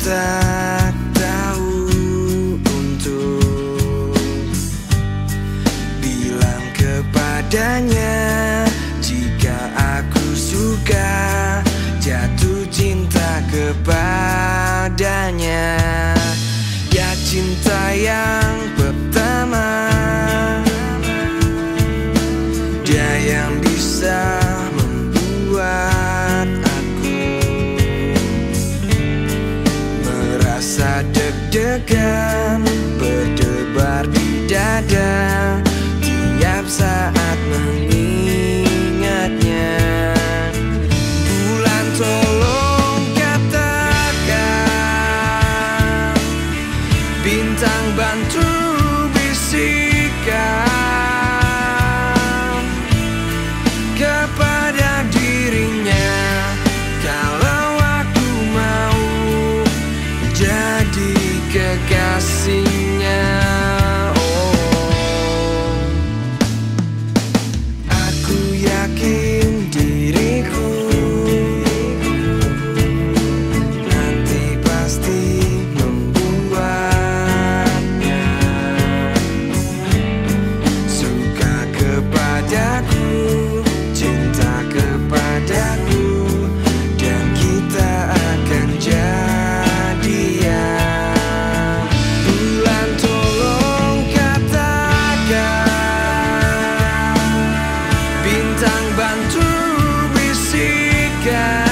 tak tahu untuk bilang kepadanya jika aku suka jatuh cinta kepadanya. Ya cinta yang deg-degan Berdebar di dada Tiap saat mengingatnya. Bulan tolong katakan Bintang bantu bisikan. Yeah.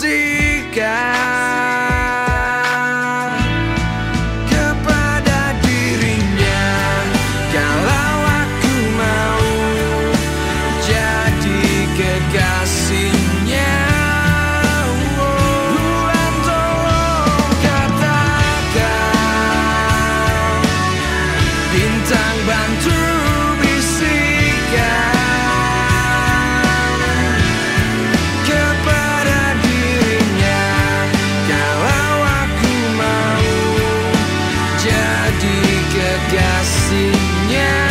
seek out. погасит.